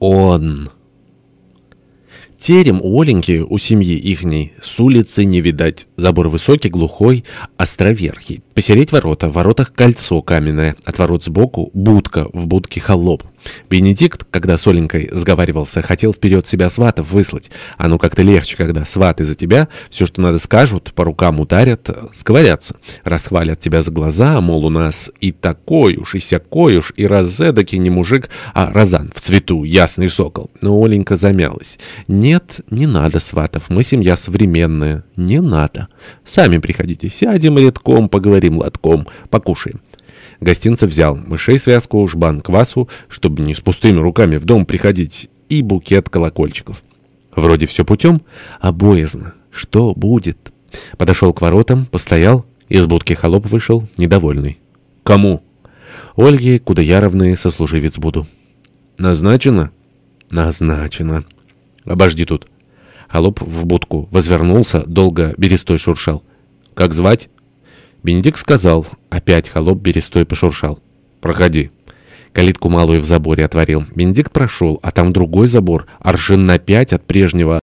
он. Терем у Оленьки, у семьи ихней, с улицы не видать. Забор высокий, глухой, островерхий. Посереть ворота, в воротах кольцо каменное, от ворот сбоку будка, в будке холоп. Бенедикт, когда с Оленькой сговаривался, хотел вперед себя сватов выслать. А ну как-то легче, когда сваты за тебя, все, что надо, скажут, по рукам ударят, сговорятся. Расхвалят тебя за глаза, мол, у нас и такой уж, и сякой уж, и разэдаки не мужик, а розан в цвету, ясный сокол. Но Оленька замялась. Нет, не надо сватов, мы семья современная, не надо. Сами приходите, сядем редком, поговорим лотком, покушаем. Гостинцев взял мышей связку, жбан квасу, чтобы не с пустыми руками в дом приходить, и букет колокольчиков. Вроде все путем, а боязно. Что будет? Подошел к воротам, постоял, из будки холоп вышел, недовольный. «Кому?» «Ольге Кудаяровны сослуживец буду». «Назначено?» «Назначено». «Обожди тут». Холоп в будку возвернулся, долго берестой шуршал. «Как звать?» Бенедикт сказал. Опять холоп берестой пошуршал. «Проходи». Калитку малую в заборе отворил. Бенедикт прошел, а там другой забор, аршин на пять от прежнего